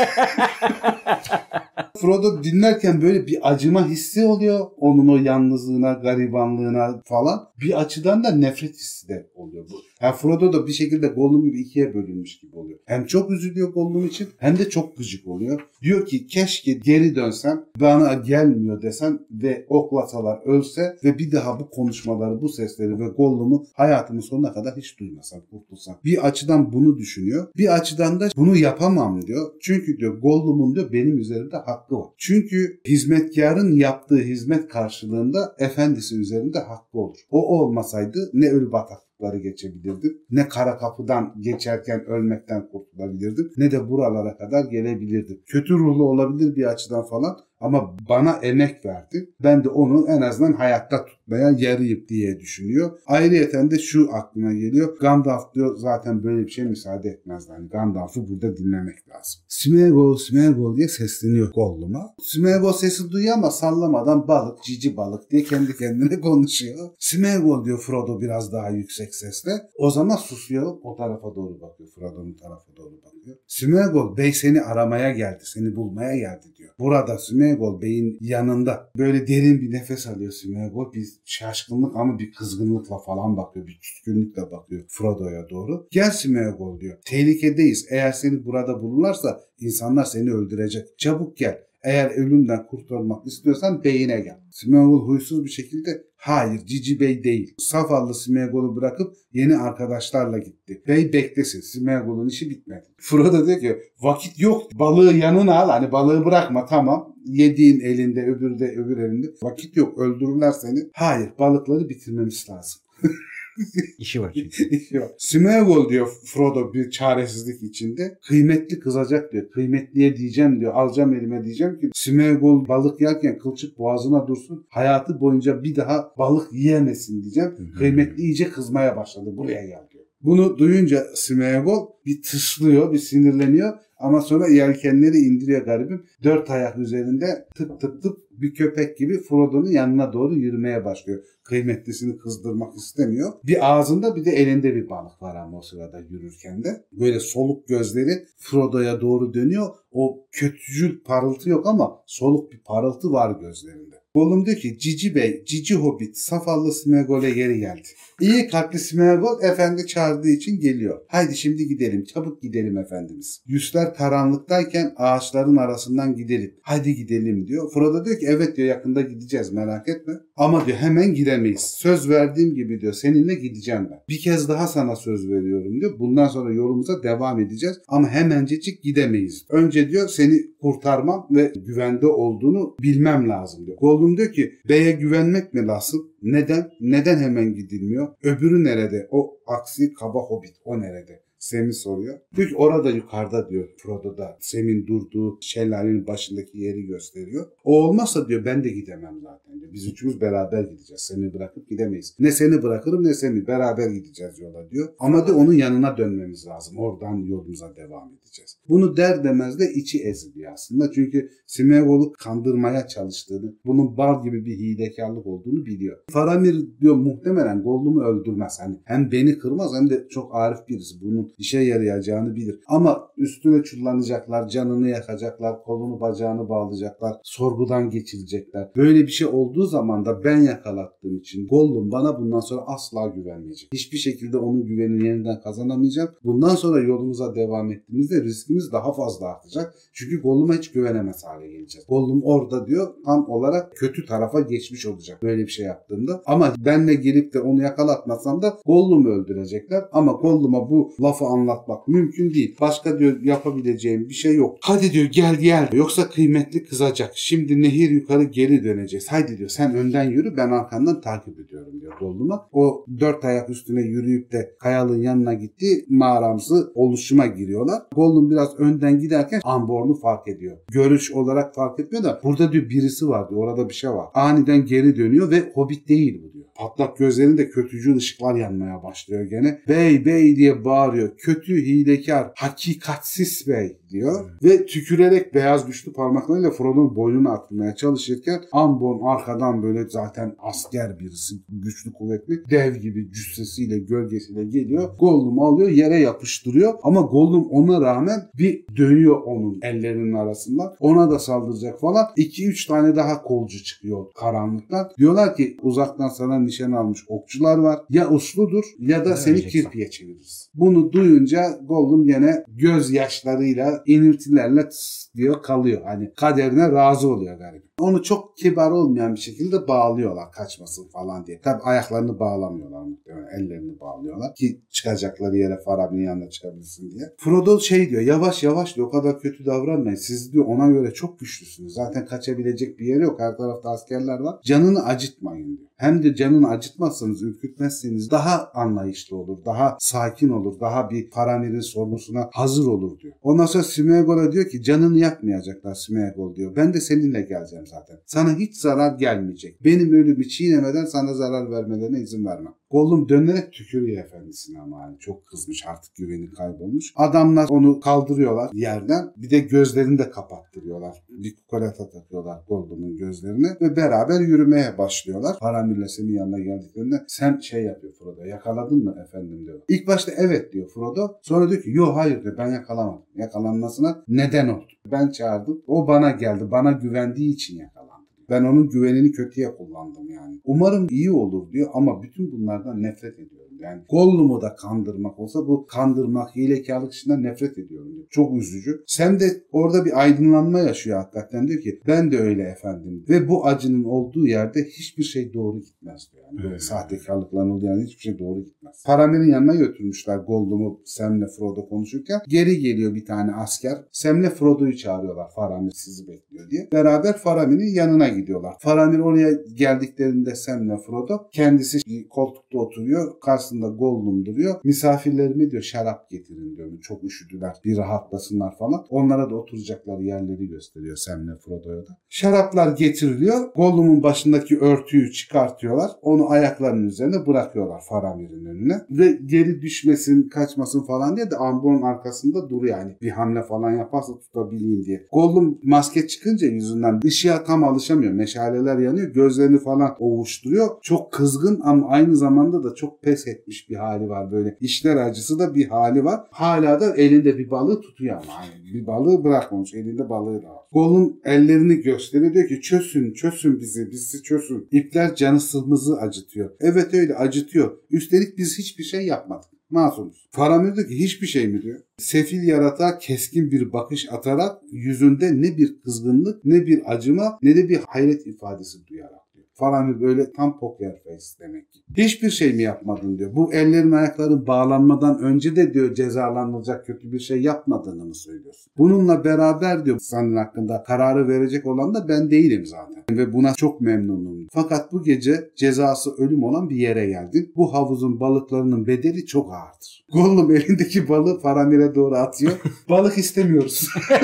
Frodo dinlerken böyle bir acıma hissi oluyor. Onun o yalnızlığına, garibanlığına falan. Bir açıdan da nefret hissi de oluyor. Bu. Yani Frodo da bir şekilde Gollum gibi ikiye bölünmüş gibi oluyor. Hem çok üzülüyor Gollum için hem de çok gıcık oluyor. Diyor ki keşke geri dönsem, bana gelmiyor desem ve oklasalar ölse ve bir daha bu konuşmaları, bu sesleri ve Gollum'u hayatımın sonuna kadar hiç duymasam, kurtulsam. Bir açıdan bunu düşünüyor. Bir açıdan da bunu yapamam diyor. Çünkü diyor Gollum'un diyor benim üzerimde hakkı var. Çünkü hizmetkarın yaptığı hizmet karşılığında efendisi üzerinde hakkı olur. O olmasaydı ne ölü bataklıkları geçebilirdim, ne kara kapıdan geçerken ölmekten kurtulabilirdim, ne de buralara kadar gelebilirdim. Kötü ruhlu olabilir bir açıdan falan ama bana emek verdi. Ben de onu en azından hayatta tutmaya yarayayım diye düşünüyor. Ayrıyeten de şu aklına geliyor. Gandalf diyor zaten böyle bir şey müsaade etmez. Yani Gandalf'ı burada dinlemek lazım. Smeagol, Smeagol diye sesleniyor Gollum'a. Smeagol sesi duyuyor ama sallamadan balık, cici balık diye kendi kendine konuşuyor. Smeagol diyor Frodo biraz daha yüksek sesle. O zaman susuyor. O tarafa doğru bakıyor. Frodo'nun tarafa doğru bakıyor. Smeagol bey seni aramaya geldi. Seni bulmaya geldi diyor. Burada Smeagol beyin yanında. Böyle derin bir nefes alıyor Smeagol. Bir şaşkınlık ama bir kızgınlıkla falan bakıyor. Bir küskünlükle bakıyor Frodo'ya doğru. Gel Smeagol diyor. Tehlikedeyiz. Eğer seni burada bulurlarsa insanlar seni öldürecek. Çabuk gel. Eğer ölümden kurtulmak istiyorsan beyine gel. Smeagol huysuz bir şekilde hayır Cici Bey değil. Zavallı Smeagol'u bırakıp yeni arkadaşlarla gitti. Bey beklesin. Smeagol'un işi bitmedi. Frodo diyor ki vakit yok. Balığı yanına al. Hani balığı bırakma tamam. Yediğin elinde öbürü de öbür elinde. Vakit yok öldürürler seni. Hayır balıkları bitirmemiz lazım. İşi var çünkü. Yok. Smeagol diyor Frodo bir çaresizlik içinde. Kıymetli kızacak diyor. Kıymetliye diyeceğim diyor. Alacağım elime diyeceğim ki Smeagol balık yerken kılçık boğazına dursun. Hayatı boyunca bir daha balık yiyemesin diyeceğim. Kıymetli iyice kızmaya başladı. Buraya gel diyor. Bunu duyunca Smeagol bir tıslıyor, bir sinirleniyor. Ama sonra yelkenleri indiriyor garibim. Dört ayak üzerinde tıp tıp tıp bir köpek gibi Frodo'nun yanına doğru yürümeye başlıyor. Kıymetlisini kızdırmak istemiyor. Bir ağzında bir de elinde bir balık var ama o sırada yürürken de. Böyle soluk gözleri Frodo'ya doğru dönüyor. O kötücül parıltı yok ama soluk bir parıltı var gözlerinde. Gollum diyor ki Cici Bey, Cici Hobbit, Safallı Smeagol'e geri geldi. İyi kalpli Smeagol efendi çağırdığı için geliyor. Haydi şimdi gidelim, çabuk gidelim efendimiz. Yüzler karanlıktayken ağaçların arasından gidelim. Haydi gidelim diyor. Frodo diyor ki evet diyor yakında gideceğiz merak etme. Ama diyor hemen gidemeyiz. Söz verdiğim gibi diyor seninle gideceğim ben. Bir kez daha sana söz veriyorum diyor. Bundan sonra yolumuza devam edeceğiz ama hemencecik gidemeyiz. Önce diyor seni kurtarmam ve güvende olduğunu bilmem lazım diyor. Gollum diyor ki beye güvenmek mi lazım? Neden? Neden hemen gidilmiyor? Öbürü nerede? O aksi kaba hobbit o nerede? Sem'i soruyor. Diyor ki orada yukarıda diyor Frodo'da Sem'in durduğu şelalenin başındaki yeri gösteriyor. O olmazsa diyor ben de gidemem zaten diyor. Biz üçümüz beraber gideceğiz. Seni bırakıp gidemeyiz. Ne seni bırakırım ne Sem'i beraber gideceğiz yola diyor. Ama de onun yanına dönmemiz lazım. Oradan yolumuza devam edeceğiz. Bunu der demez de içi eziliyor aslında. Çünkü Smeagol'u kandırmaya çalıştığını, bunun bal gibi bir hilekarlık olduğunu biliyor. Faramir diyor muhtemelen Gollum'u öldürmez. Hani hem beni kırmaz hem de çok arif birisi. Bunun işe yarayacağını bilir. Ama üstüne çullanacaklar, canını yakacaklar, kolunu bacağını bağlayacaklar, sorgudan geçirecekler. Böyle bir şey olduğu zaman da ben yakalattığım için Gollum bana bundan sonra asla güvenmeyecek. Hiçbir şekilde onun güvenini yeniden kazanamayacağım. Bundan sonra yolumuza devam ettiğimizde riskimiz daha fazla artacak. Çünkü Gollum'a hiç güvenemez hale geleceğiz. Gollum orada diyor tam olarak kötü tarafa geçmiş olacak böyle bir şey yaptığımda. Ama benle gelip de onu yakalatmasam da Gollum'u öldürecekler. Ama Gollum'a bu lafı anlatmak mümkün değil. Başka diyor yapabileceğim bir şey yok. Hadi diyor gel gel. Yoksa kıymetli kızacak. Şimdi nehir yukarı geri döneceğiz. Haydi diyor sen önden yürü ben arkandan takip ediyorum diyor Gollum'a. O dört ayak üstüne yürüyüp de kayalığın yanına gitti. Mağaramsı oluşuma giriyorlar. Gollum biraz önden giderken Amborn'u fark ediyor. Görüş olarak fark etmiyor da burada diyor birisi var diyor. Orada bir şey var. Aniden geri dönüyor ve Hobbit değil bu diyor. Patlak gözlerinde kötücül ışıklar yanmaya başlıyor gene. Bey bey diye bağırıyor. Kötü hilekar, hakikatsiz bey diyor. Ve tükürerek beyaz güçlü parmaklarıyla Frodo'nun boynunu atmaya çalışırken Ambon arkadan böyle zaten asker birisi güçlü kuvvetli dev gibi cüssesiyle gölgesiyle geliyor. Gollum'u alıyor yere yapıştırıyor ama Gollum ona rağmen bir dönüyor onun ellerinin arasından. Ona da saldıracak falan. 2-3 tane daha kolcu çıkıyor karanlıktan. Diyorlar ki uzaktan sana nişan almış okçular var. Ya usludur ya da Ne seni kirpiye çeviririz. Bunu duyunca Gollum gene gözyaşlarıyla iniltilerle diyor kalıyor. Hani kaderine razı oluyor garip. Onu çok kibar olmayan bir şekilde bağlıyorlar kaçmasın falan diye. Tabi ayaklarını bağlamıyorlar muhtemelen. Ellerini bağlıyorlar ki çıkacakları yere Farabi'nin yanına çıkabilsin diye. Frodo şey diyor yavaş yavaş diyor o kadar kötü davranmayın. Siz diyor ona göre çok güçlüsünüz. Zaten kaçabilecek bir yer yok. Her tarafta askerler var. Canını acıtmayın diyor. Hem de canını acıtmazsanız, ürkütmezseniz daha anlayışlı olur, daha sakin olur, daha bir Faramir'in sorgusuna hazır olur diyor. Ondan sonra Smeagol'a diyor ki canını yakmayacaklar Smeagol diyor. Ben de seninle geleceğim zaten. Sana hiç zarar gelmeyecek. Benim ölümü çiğnemeden sana zarar vermelerine izin vermem. Gollum dönerek tükürüyor efendisine ama yani çok kızmış artık güveni kaybolmuş. Adamlar onu kaldırıyorlar yerden bir de gözlerini de kapattırıyorlar. Bir kukalata takıyorlar Gollum'un gözlerine ve beraber yürümeye başlıyorlar. Faramir'le senin yanına geldiklerinde sen şey yapıyor Frodo yakaladın mı efendim diyor. İlk başta evet diyor Frodo. Sonra diyor ki yok hayır diyor ben yakalamadım. Yakalanmasına neden oldu. Ben çağırdım. O bana geldi. Bana güvendiği için yakalandı. Ben onun güvenini kötüye kullandım yani. Umarım iyi olur diyor ama bütün bunlardan nefret ediyorum. Yani Gollum'u da kandırmak olsa bu kandırmak, hilekarlık işinden nefret ediyorum diyor. Çok üzücü. Sam de orada bir aydınlanma yaşıyor hakikaten. Diyor ki ben de öyle efendim. Ve bu acının olduğu yerde hiçbir şey doğru gitmez diyor. Yani böyle Hmm. sahtekarlıkların olduğu yerde hiçbir şey doğru gitmez. Faramir'in yanına götürmüşler Gollum'u Sam'le Frodo konuşurken. Geri geliyor bir tane asker. Sam'le Frodo'yu çağırıyorlar. Faramir sizi bekliyor diye. Beraber Faramir'in yanına gidiyorlar. Faramir oraya geldiklerinde Sam'le Frodo kendisi koltukta oturuyor. Karşısında Gollum duruyor. Misafirlerime diyor şarap getirin diyor. Çok üşüdüler. Bir rahatlasınlar falan. Onlara da oturacakları yerleri gösteriyor Sam'le Frodo'ya da. Şaraplar getiriliyor. Gollum'un başındaki örtüyü çıkartıyorlar. Onu ayaklarının üzerine bırakıyorlar Faramir'in önüne. Ve geri düşmesin, kaçmasın falan diye de Ambor'un arkasında duruyor yani. Bir hamle falan yaparsa tutabileyim diye. Gollum maske çıkınca yüzünden ışığa tam alışamıyor. Meşaleler yanıyor. Gözlerini falan ovuşturuyor. Çok kızgın ama aynı zamanda da çok pes etmiş bir hali var. Böyle işler acısı da bir hali var. Hala da elinde bir balığı tutuyor ama. Yani bir balığı bırakmamış. Elinde balığı da var. Gollum ellerini gösteriyor. Diyor ki çözün, çözün bizi, bizi çözün. İpler canısımızı acıtıyor. Evet öyle acıtıyor. Üstelik biz hiçbir şey yapmadık. Masumuz. Faramir diyor ki hiçbir şey mi diyor. Sefil yaratığa keskin bir bakış atarak yüzünde ne bir kızgınlık ne bir acıma ne de bir hayret ifadesi duyarak Faramir böyle tam poker face demek ki. Hiçbir şey mi yapmadın diyor. Bu ellerin ayakların bağlanmadan önce de diyor cezalandıracak kötü bir şey yapmadığını mı söylüyorsun? Bununla beraber diyor senin hakkında kararı verecek olan da ben değilim zaten. Ve buna çok memnunum. Fakat bu gece cezası ölüm olan bir yere geldin. Bu havuzun balıklarının bedeli çok ağırdır. Gollum elindeki balığı Faramir'e doğru atıyor. Balık istemiyoruz.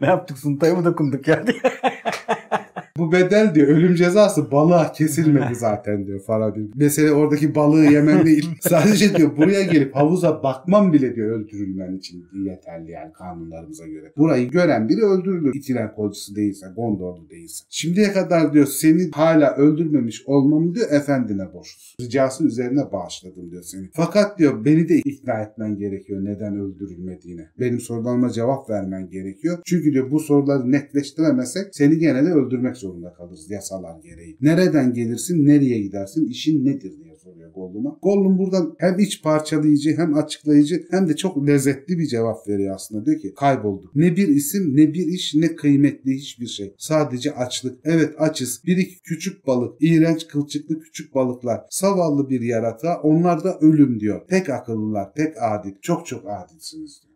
ne yaptık Sunta'ya mı dokunduk yani? Bu bedel diyor ölüm cezası balığa kesilmedi zaten diyor Farabi. Mesele oradaki balığı yemen değil. Sadece diyor buraya gelip havuza bakmam bile diyor öldürülmen için yeterli yani kanunlarımıza göre. Burayı gören biri öldürülür. İtilen kolcusu değilse, Gondorlu değilse. Şimdiye kadar diyor seni hala öldürmemiş olmamı diyor efendine borçlusun. Ricası üzerine bağışladım diyor seni. Fakat diyor beni de ikna etmen gerekiyor neden öldürülmediğine. Benim sorularıma cevap vermen gerekiyor. Çünkü diyor bu soruları netleştiremezsek seni gene de öldürmek zorunda kalırız yasalar gereği. Nereden gelirsin, nereye gidersin, işin nedir diye soruyor Gollum'a. Gollum burada hem iç parçalayıcı hem açıklayıcı hem de çok lezzetli bir cevap veriyor aslında. Diyor ki kaybolduk. Ne bir isim, ne bir iş, ne kıymetli hiçbir şey. Sadece açlık. Evet açız. Bir iki küçük balık, iğrenç kılçıklı küçük balıklar. Zavallı bir yaratığa onlar da ölüm diyor. Pek akıllılar, pek adil. Çok çok adilsiniz diyor.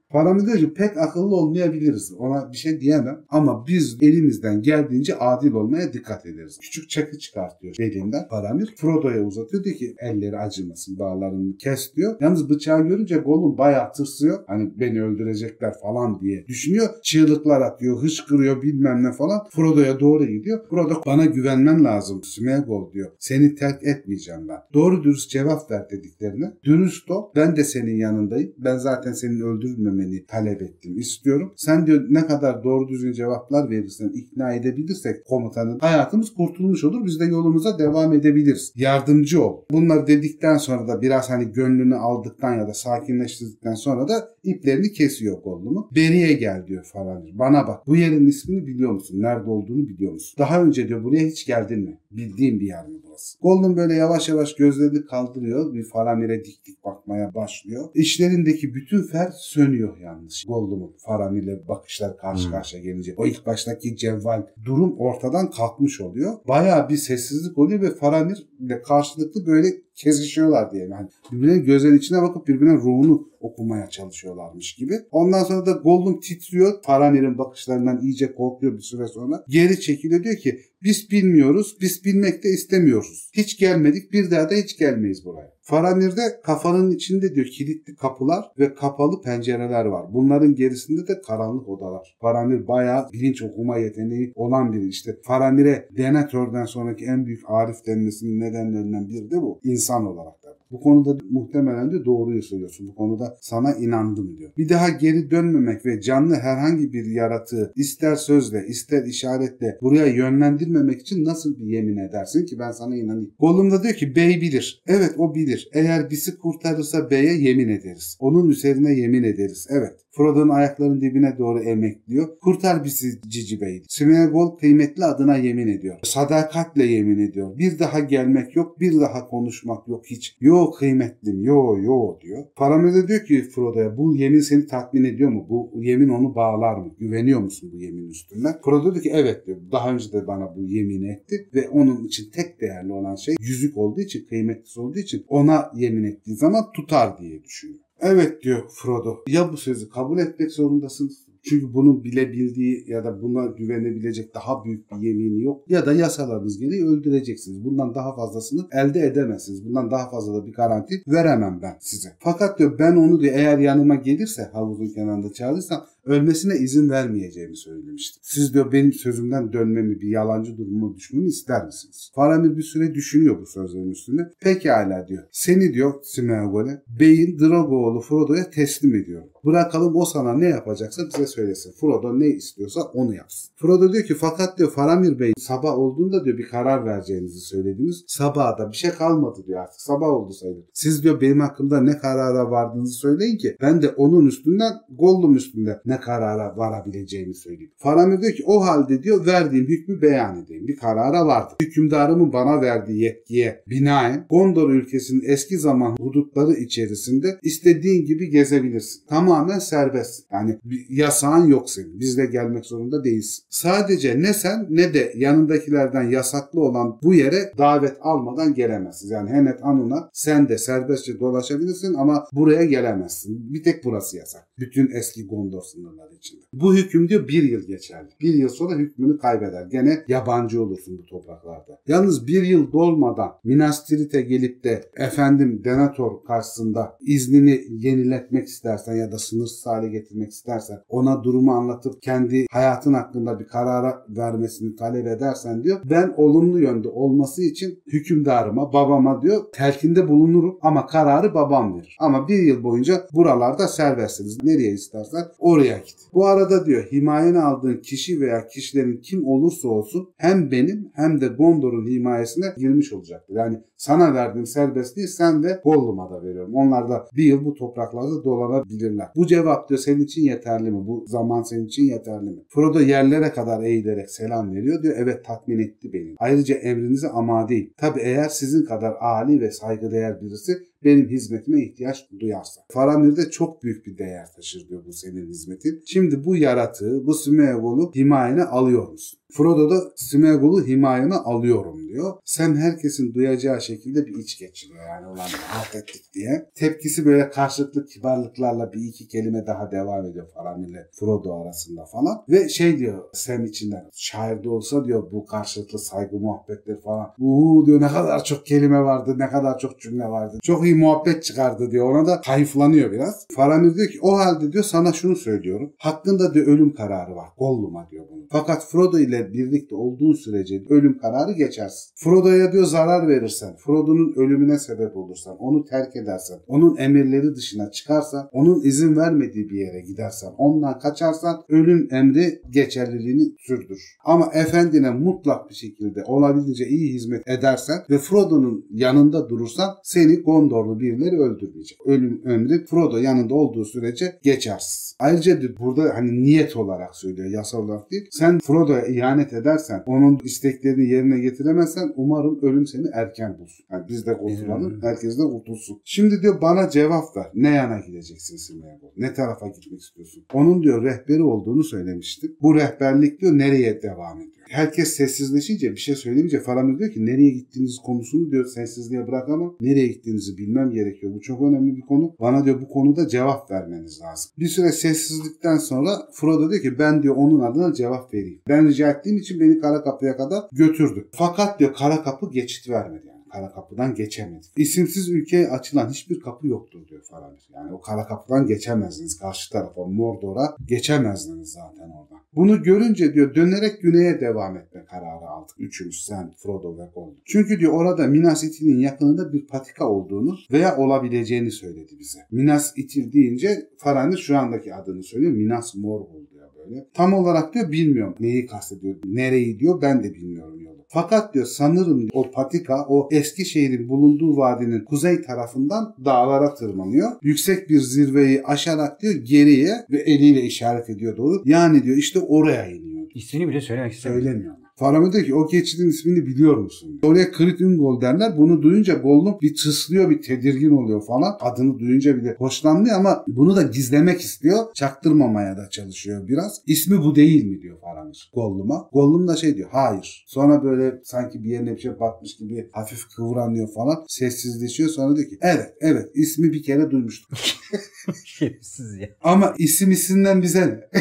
Ki pek akıllı olmayabiliriz. Ona bir şey diyemem. Ama biz elimizden geldiğince adil olmaya dikkat ederiz. Küçük çakı çıkartıyor belinden. Faramir Frodo'ya uzatıyor. Diyor ki elleri acımasın bağlarını kes diyor. Yalnız bıçağı görünce Gollum bayağı tırsıyor. Hani beni öldürecekler falan diye düşünüyor. Çığlıklar atıyor, hışkırıyor bilmem ne falan. Frodo'ya doğru gidiyor. Frodo bana güvenmen lazım Smeagol diyor. Seni terk etmeyeceğim ben. Doğru dürüst cevap ver dediklerine. Dürüst ol. Ben de senin yanındayım. Ben zaten senin öldürülmemeni talep ettim, istiyorum. Sen diyor ne kadar doğru düzgün cevaplar verirsen, ikna edebilirsek komutanın hayatımız kurtulmuş olur. Biz de yolumuza devam edebiliriz. Yardımcı ol. Bunları dedikten sonra da biraz hani gönlünü aldıktan ya da sakinleştirdikten sonra da iplerini kesiyor Gollum'u. Beriye gel diyor Faramir. Bana bak bu yerin ismini biliyor musun? Nerede olduğunu biliyor musun? Daha önce diyor buraya hiç geldin mi? Bildiğim bir yer mi burası? Gollum böyle yavaş yavaş gözlerini kaldırıyor. Bir Faramir'e dik dik bakmaya başlıyor. İşlerindeki bütün fer sönüyor yalnız. Gollum'un Faramir'le bakışlar karşı Hmm. karşıya gelince. O ilk baştaki cevval durum ortadan kalkmış oluyor. Bayağı bir sessizlik oluyor ve Faramir'le karşılıklı böyle kesişiyorlar diye. Yani birbirinin gözlerinin içine bakıp birbirinin ruhunu okumaya çalışıyorlarmış gibi. Ondan sonra da Gollum titriyor. Faramir'in bakışlarından iyice korkuyor bir süre sonra. Geri çekiliyor diyor ki biz bilmiyoruz, biz bilmek de istemiyoruz. Hiç gelmedik, bir daha da hiç gelmeyiz buraya. Faramir'de kafanın içinde diyor kilitli kapılar ve kapalı pencereler var. Bunların gerisinde de karanlık odalar. Faramir bayağı bilinç okuma yeteneği olan biri. İşte Faramir'e Denethor'dan sonraki en büyük Arif denmesinin nedenlerinden biri de bu. İnsan olarak da. Bu konuda muhtemelen de doğruyu söylüyorsun. Bu konuda sana inandım diyor. Bir daha geri dönmemek ve canlı herhangi bir yaratığı ister sözle ister işaretle buraya yönlendirmemek için nasıl bir yemin edersin ki ben sana inanayım. Gollum diyor ki bey bilir. Evet o bilir. Eğer bizi kurtarırsa beye yemin ederiz. Onun üzerine yemin ederiz. Evet. Frodo'nun ayaklarının dibine doğru emekliyor. Kurtar bizi Cici Bey. Smeagol kıymetli adına yemin ediyor. Sadakatle yemin ediyor. Bir daha gelmek yok, bir daha konuşmak yok hiç. Yo kıymetlim, yo yo diyor. Faramir de diyor ki Frodo'ya bu yemin seni tatmin ediyor mu? Bu yemin onu bağlar mı? Güveniyor musun bu yemin üstünden? Frodo diyor ki evet diyor. Daha önce de bana bu yemin etti ve onun için tek değerli olan şey yüzük olduğu için, kıymetlisi olduğu için ona yemin ettiği zaman tutar diye düşünüyor. Evet diyor Frodo. Ya bu sözü kabul etmek zorundasınız. Çünkü bunu bilebildiği ya da buna güvenebilecek daha büyük bir yemini yok. Ya da yasalarınız gereği öldüreceksiniz. Bundan daha fazlasını elde edemezsiniz. Bundan daha fazla da bir garanti veremem ben size. Fakat diyor ben onu diyor eğer yanıma gelirse havuzun kenarında çağırırsam ölmesine izin vermeyeceğimi söylemiştim. Siz diyor benim sözümden dönmemi, bir yalancı duruma düşmemi ister misiniz? Faramir bir süre düşünüyor bu sözlerin üstüne. Pekala diyor. Seni diyor Smeagol'e beyin Drogoğlu Frodo'ya teslim ediyorum. Bırakalım o sana ne yapacaksa bize söylesin. Frodo ne istiyorsa onu yapsın. Frodo diyor ki fakat diyor Faramir Bey sabah olduğunda diyor bir karar vereceğinizi söylediniz. Sabaha da bir şey kalmadı diyor artık. Sabah oldu sayılır. Siz diyor benim hakkımda ne karara vardığınızı söyleyin ki ben de onun üstünden Gollum üstünde ne ne karara varabileceğimi söyleyeyim. Faramir diyor ki o halde diyor verdiğim hükmü beyan edeyim. Bir karara vardır. Hükümdarımın bana verdiği yetkiye binaen Gondor ülkesinin eski zaman hudutları içerisinde istediğin gibi gezebilirsin. Tamamen serbest. Yani bir yasağın yok senin. Bizle gelmek zorunda değilsin. Sadece ne sen ne de yanındakilerden yasaklı olan bu yere davet almadan gelemezsin. Yani Henet Anun'a sen de serbestçe dolaşabilirsin ama buraya gelemezsin. Bir tek burası yasak. Bütün eski Gondor sınırları içinde. Bu hüküm diyor bir yıl geçerli. Bir yıl sonra hükmünü kaybeder. Gene yabancı olursun bu topraklarda. Yalnız bir yıl dolmadan Minas Tirith'e gelip de efendim Denethor karşısında iznini yeniletmek istersen ya da sınırsız hale getirmek istersen ona durumu anlatıp kendi hayatın hakkında bir karara vermesini talep edersen diyor ben olumlu yönde olması için hükümdarıma babama diyor telkinde bulunurum ama kararı babam verir. Ama bir yıl boyunca buralarda serbestsiniz. Nereye istersen oraya git. Bu arada diyor himayene aldığın kişi veya kişilerin kim olursa olsun hem benim hem de Gondor'un himayesine girmiş olacaktır. Yani sana verdiğim serbestliği sen ve Gollum'a da veriyorum. Onlar da bir yıl bu topraklarda dolanabilirler. Bu cevap diyor senin için yeterli mi? Bu zaman senin için yeterli mi? Frodo yerlere kadar eğilerek selam veriyor diyor. Evet tatmin etti beni. Ayrıca emrinize amadeyim. Tabi eğer sizin kadar âli ve saygıdeğer birisi benim hizmetime ihtiyaç duyarsa. Faramir de çok büyük bir değer taşır diyor bu senin hizmetin. Şimdi bu yaratığı, bu Smeagol'u himayene alıyor musun? Frodo da Smeagol'u himayeme alıyorum diyor. Sen herkesin duyacağı şekilde bir iç geçiriyor yani ulan halt ettik diye. Tepkisi böyle karşılıklı kibarlıklarla bir iki kelime daha devam ediyor Faramir'le Frodo arasında falan. Ve şey diyor Sam içinden şairde olsa diyor bu karşılıklı saygı muhabbetler falan. Uuu diyor ne kadar çok kelime vardı ne kadar çok cümle vardı. Çok iyi muhabbet çıkardı diyor. Ona da hayıflanıyor biraz. Faramir diyor ki o halde diyor sana şunu söylüyorum. Hakkında diyor ölüm kararı var. Gollum'a diyor bunu. Fakat Frodo ile birlikte olduğun sürece ölüm kararı geçersin. Frodo'ya diyor zarar verirsen, Frodo'nun ölümüne sebep olursan, onu terk edersen, onun emirleri dışına çıkarsan, onun izin vermediği bir yere gidersen, ondan kaçarsan ölüm emri geçerliliğini sürdür. Ama efendine mutlak bir şekilde olabildiğince iyi hizmet edersen ve Frodo'nun yanında durursan seni Gondorlu birileri öldürmeyecek. Ölüm emri Frodo yanında olduğu sürece geçersiz. Ayrıca burada hani niyet olarak söylüyor yasal olarak değil. Sen Frodo'ya ihanet edersen, onun isteklerini yerine getiremezsen umarım ölüm seni erken bulsun. Yani biz de kurtulalım, herkes de kurtulsun. Şimdi diyor bana cevap ver. Ne yana gideceksin Smeagol? Ne tarafa gitmek istiyorsun? Onun diyor rehberi olduğunu söylemiştik. Bu rehberlik diyor nereye devam ediyor? Herkes sessizleşince bir şey söyleyince Faramir diyor ki nereye gittiğiniz konusunu diyor sessizliğe bırakamam. Nereye gittiğinizi bilmem gerekiyor. Bu çok önemli bir konu. Bana diyor bu konuda cevap vermeniz lazım. Bir süre sessizlikten sonra Frodo diyor ki ben diyor onun adına cevap vereyim. Ben rica ettiğim için beni kara kapıya kadar götürdü. Fakat diyor kara kapı geçit vermedi yani kara kapıdan geçemedik. İsimsiz ülkeye açılan hiçbir kapı yoktur diyor Faramir. Yani o kara kapıdan geçemezdiniz karşı tarafa Mordor'a geçemezdiniz zaten oradan. Bunu görünce diyor dönerek güneye devam etme kararı aldık. Üçümüz sen, Frodo ve Gollum. Çünkü diyor orada Minas Ithil'in yakınında bir patika olduğunu veya olabileceğini söyledi bize. Minas Ithil deyince Faramir şu andaki adını söylüyor. Minas Morgul diyor böyle. Tam olarak diyor bilmiyorum neyi kastediyor. Nereyi diyor ben de bilmiyorum yolu. Fakat diyor sanırım diyor, o patika o eski şehrin bulunduğu vadinin kuzey tarafından dağlara tırmanıyor. Yüksek bir zirveyi aşarak diyor geriye ve eliyle işaret ediyor doğru. Yani diyor işte oraya iniyor. İsmini bile söylemek istemiyorum. Söylemiyor. Faramir diyor ki o geçidin ismini biliyor musun? Oraya Krit Ungol derler. Bunu duyunca Gollum bir tıslıyor, bir tedirgin oluyor falan. Adını duyunca bile hoşlanmıyor ama bunu da gizlemek istiyor. Çaktırmamaya da çalışıyor biraz. İsmi bu değil mi diyor Faramir Gollum'a. Gollum da şey diyor hayır. Sonra böyle sanki bir yerine bir şey batmış gibi hafif kıvranıyor falan. Sessizleşiyor sonra diyor ki evet evet ismi bir kere duymuştuk. Şerefsiz ya. ama isim isimden bize ne?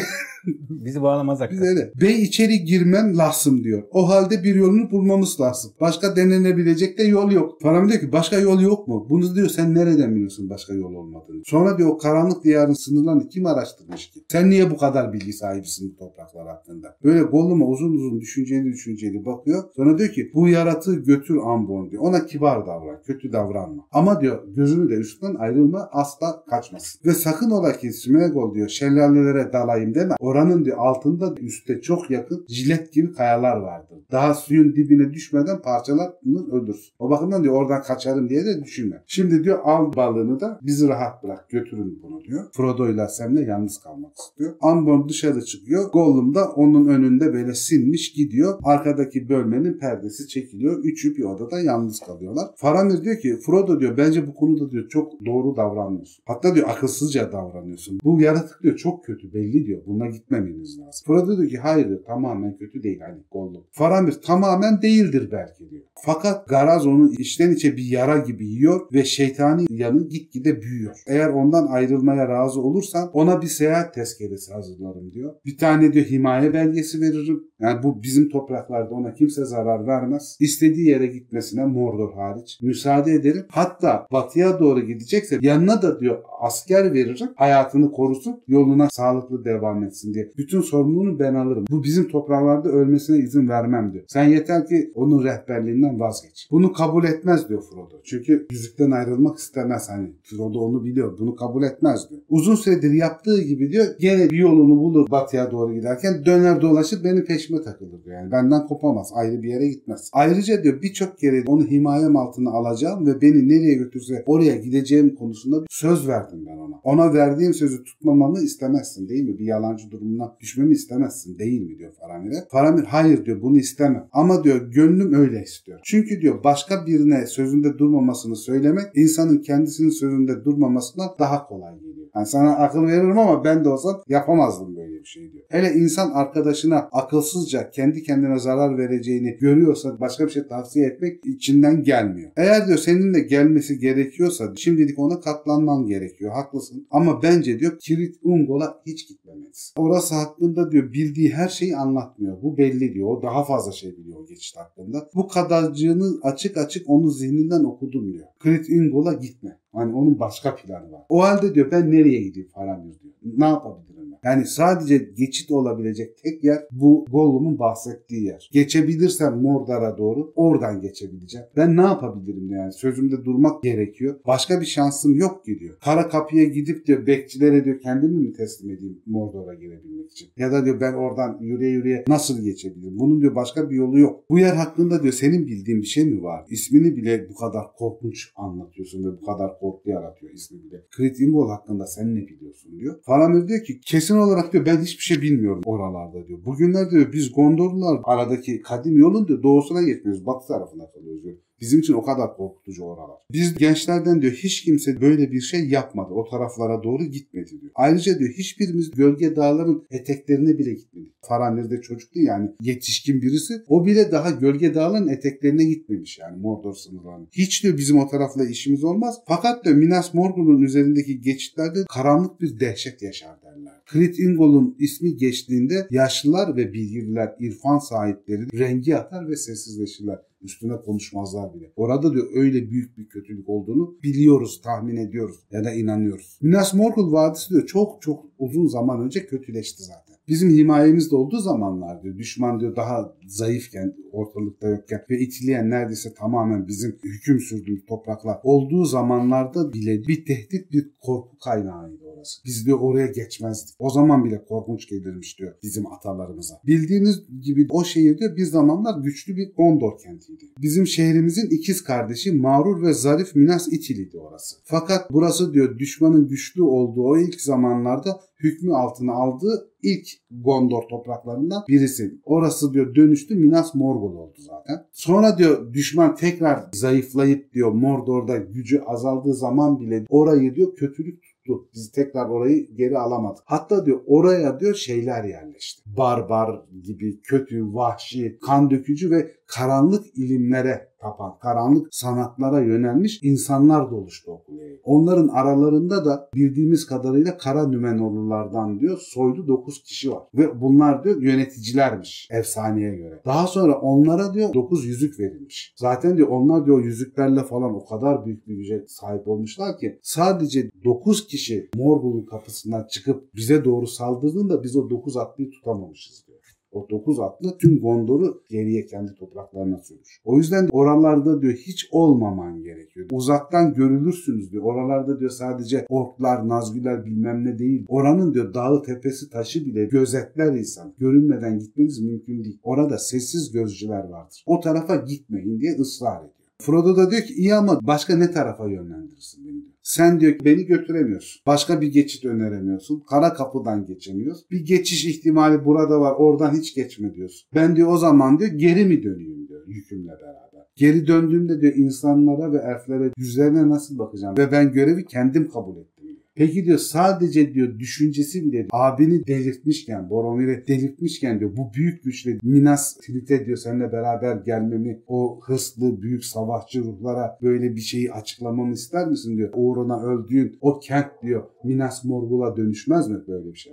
Bizi bağlamaz hakikaten. Biz öyle. Bey içeri girmem lazım diyor. O halde bir yolunu bulmamız lazım. Başka denenebilecek de yol yok. Faram diyor ki başka yol yok mu? Bunu diyor sen nereden biliyorsun başka yol olmadığını? Sonra diyor o karanlık diyarın sınırlarını kim araştırmış ki? Sen niye bu kadar bilgi sahibisin bu topraklar hakkında? Böyle Gollum'a uzun uzun düşünceli düşünceli bakıyor. Sonra diyor ki bu yaratığı götür Ambon diyor. Ona kibar davran. Kötü davranma. Ama diyor gözünü de üstten ayrılma asla kaçmasın. Ve sakın ola ki Smeagol diyor şelalelere dalayım deme. Oraya Oranın diyor altında üstte çok yakın jilet gibi kayalar vardır. Daha suyun dibine düşmeden parçalanır ölürsün. O bakımdan diyor oradan kaçarım diye de düşünme. Şimdi diyor al balığını da bizi rahat bırak götürün bunu diyor. Frodo ile Sam'le yalnız kalmak istiyor. Ambon dışarı çıkıyor. Gollum da onun önünde böyle sinmiş gidiyor. Arkadaki bölmenin perdesi çekiliyor. Üçü bir odada yalnız kalıyorlar. Faramir diyor ki Frodo diyor bence bu konuda diyor çok doğru davranmıyorsun. Hatta diyor akılsızca davranıyorsun. Bu yaratık diyor çok kötü belli diyor. Buna gitmemeniz lazım. Frodo diyor ki hayır diyor tamamen kötü değil hani Gollum. Faramir tamamen değildir belki diyor. Fakat Garaz onu içten içe bir yara gibi yiyor ve şeytani yanı gitgide büyüyor. Eğer ondan ayrılmaya razı olursan ona bir seyahat tezkeresi hazırlarım diyor. Bir tane diyor himaye belgesi veririm. Yani bu bizim topraklarda ona kimse zarar vermez. İstediği yere gitmesine Mordor hariç müsaade ederim. Hatta batıya doğru gidecekse yanına da diyor asker veririm. Hayatını korusun yoluna sağlıklı devam etsin diye. Bütün sorumluluğunu ben alırım. Bu bizim topraklarda ölmesine izin vermem diyor. Sen yeter ki onun rehberliğinden vazgeç. Bunu kabul etmez diyor Frodo. Çünkü yüzükten ayrılmak istemez hani. Frodo onu biliyor. Bunu kabul etmez diyor. Uzun süredir yaptığı gibi diyor gene bir yolunu bulur batıya doğru giderken döner dolaşır benim peşime takılır diyor. Yani benden kopamaz. Ayrı bir yere gitmez. Ayrıca diyor birçok kere onu himayem altına alacağım ve beni nereye götürse oraya gideceğim konusunda söz verdim ben ona. Ona verdiğim sözü tutmamamı istemezsin değil mi? Bir yalancı durumuna düşmemi istemezsin değil mi diyor Faramir'e. Faramir hayır diyor bunu istemem. Ama diyor gönlüm öyle istiyor. Çünkü diyor başka birine sözünde durmamasını söylemek insanın kendisinin sözünde durmamasına daha kolay geliyor. Yani sana akıl veririm ama ben de olsam yapamazdım böyle bir şey diyor. Hele insan arkadaşına akılsızca kendi kendine zarar vereceğini görüyorsa başka bir şey tavsiye etmek içinden gelmiyor. Eğer diyor seninle gelmesi gerekiyorsa şimdilik ona katlanman gerekiyor. Haklısın. Ama bence diyor Kirit Ungol'a hiç gitmemelisin. Orası hakkında diyor bildiği her şeyi anlatmıyor. Bu belli diyor. O daha fazla şey biliyor o geçit hakkında. Bu kadarcığını açık açık onun zihninden okudum diyor. Kirit Ungol'a gitme. Hani onun başka planı var. O halde diyor ben nereye gideyim Faramir diyor. Ne yapabilirim? Yani sadece geçit olabilecek tek yer bu Gollum'un bahsettiği yer. Geçebilirsem Mordor'a doğru oradan geçebileceğim. Ben ne yapabilirim yani? Sözümde durmak gerekiyor. Başka bir şansım yok ki diyor. Kara kapıya gidip diyor bekçilere diyor kendimi mi teslim edeyim Mordor'a girebilmek için? Ya da diyor ben oradan yürüye yürüye nasıl geçebilirim? Bunun diyor başka bir yolu yok. Bu yer hakkında diyor senin bildiğin bir şey mi var? İsmini bile bu kadar korkunç anlatıyorsun ve bu kadar korku yaratıyor ismi bile. Crit hakkında sen ne biliyorsun diyor. Faramir diyor ki kesin olarak diyor ben hiçbir şey bilmiyorum oralarda diyor. Bugünlerde diyor biz Gondorlular aradaki kadim yolun diyor doğusuna geçmiyoruz. Batı tarafına kalıyoruz diyor. Bizim için o kadar korkutucu oralar. Biz gençlerden diyor hiç kimse böyle bir şey yapmadı. O taraflara doğru gitmedi diyor. Ayrıca diyor hiçbirimiz gölge dağların eteklerine bile gitmedik. Faramir'de çocuktu yani yetişkin birisi. O bile daha gölge dağların eteklerine gitmemiş yani Mordor sınırlarına. Hiç diyor bizim o tarafla işimiz olmaz. Fakat diyor Minas Morgul'un üzerindeki geçitlerde karanlık bir dehşet yaşar derler. Crit Ingol'un ismi geçtiğinde yaşlılar ve bilgililer, irfan sahipleri rengi atar ve sessizleşirler üstüne konuşmazlar bile. Orada diyor öyle büyük bir kötülük olduğunu biliyoruz, tahmin ediyoruz ya da inanıyoruz. Minas Morgul Vadisi diyor çok çok uzun zaman önce kötüleşti zaten. Bizim himayemizde olduğu zamanlar diyor düşman diyor daha zayıfken ortalıkta yokken ve itileyen neredeyse tamamen bizim hüküm sürdüğümüz topraklar olduğu zamanlarda bile bir tehdit bir korku kaynağıydı orası. Biz diyor oraya geçmezdik. O zaman bile korkunç gelirmiş diyor bizim atalarımıza. Bildiğiniz gibi o şehir diyor bir zamanlar güçlü bir Gondor kentiydi. Bizim şehrimizin ikiz kardeşi mağrur ve zarif Minas İtili'ydi orası. Fakat burası diyor düşmanın güçlü olduğu o ilk zamanlarda hükmü altına aldığı ilk Gondor topraklarından birisi. Orası diyor dönüştü Minas Morgul oldu zaten. Sonra diyor düşman tekrar zayıflayıp diyor Mordor'da gücü azaldığı zaman bile orayı diyor kötülük tuttu. Biz tekrar orayı geri alamadık. Hatta diyor oraya diyor şeyler yerleşti. Barbar gibi kötü, vahşi, kan dökücü ve karanlık ilimlere tapan, karanlık sanatlara yönelmiş insanlar da oluştu o kuleye. Onların aralarında da bildiğimiz kadarıyla Kara Nümenorlulardan diyor soylu 9 kişi var. Ve bunlar diyor yöneticilermiş efsaneye göre. Daha sonra onlara diyor 9 yüzük verilmiş. Zaten diyor onlar diyor yüzüklerle falan o kadar büyük bir güce sahip olmuşlar ki sadece 9 kişi Morgul'un kapısından çıkıp bize doğru saldırdığında biz o 9 atlıyı tutamamışız diyor. O 9 atlı tüm Gondor'u geriye kendi topraklarına sürmüş. O yüzden oralarda diyor hiç olmaman gerekiyor. Uzaktan görülürsünüz diyor. Oralarda diyor sadece orklar, nazgüler bilmem ne değil. Oranın diyor dağı, tepesi, taşı bile gözetler insan. Görünmeden gitmeniz mümkün değil. Orada sessiz gözcüler vardır. O tarafa gitmeyin diye ısrar ediyor. Frodo da diyor ki iyi ama başka ne tarafa yönlendirirsin beni diyor. Sen diyor ki beni götüremiyorsun. Başka bir geçit öneremiyorsun. Kara kapıdan geçemiyoruz. Bir geçiş ihtimali burada var. Oradan hiç geçme diyorsun. Ben diyor o zaman diyor geri mi döneyim diyor yükümle beraber. Geri döndüğümde diyor insanlara ve elflere yüzlerine nasıl bakacağım? Ve ben görevi kendim kabul ettim. Peki diyor sadece diyor düşüncesi bile abini delirtmişken, Boromir'i delirtmişken diyor bu büyük güçle Minas Tirith'e diyor seninle beraber gelmemi o hırslı büyük savaşçı ruhlara böyle bir şeyi açıklamamı ister misin diyor. Uğruna öldüğün o kent diyor Minas Morgul'a dönüşmez mi böyle bir şey